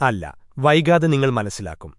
അല്ല വൈകാതെ നിങ്ങൾ മനസ്സിലാക്കും.